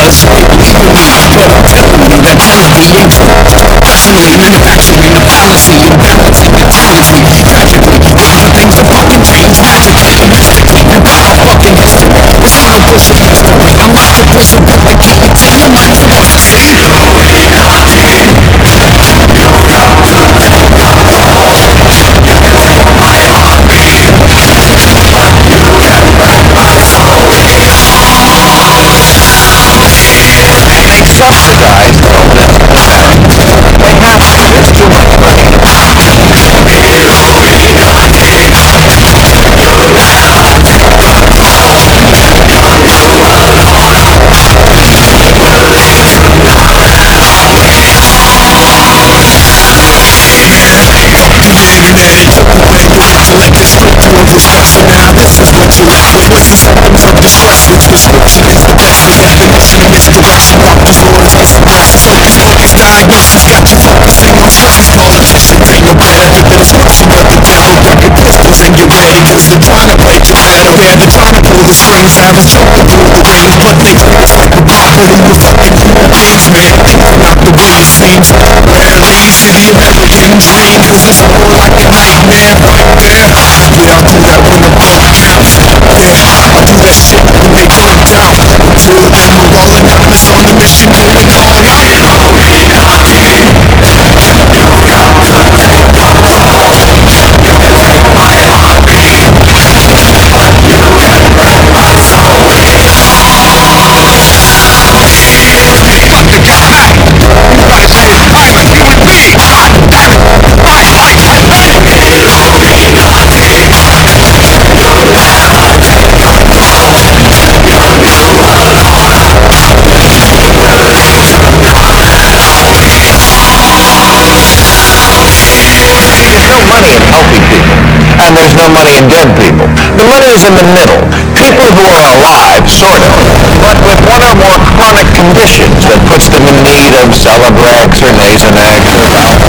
Let's go. For destruction Now this is what you witness is something of distress Which prescription is the best for definition of misdirection From disorders get suppressed So all these diagnoses got you focusing on stress called addiction And you're better it's worse You got the devil your pistols and you're ready Cause they're trying to play you better Yeah, they're trying to pull the strings Have a choke to pull the reins But they it's like a bottle in your fucking veins, man Not the way it seems That leads to the American dream Cause it's more like a nightmare money and dead people. The money is in the middle. People who are alive, sort of, but with one or more chronic conditions that puts them in need of Celebrex or Nasonex or.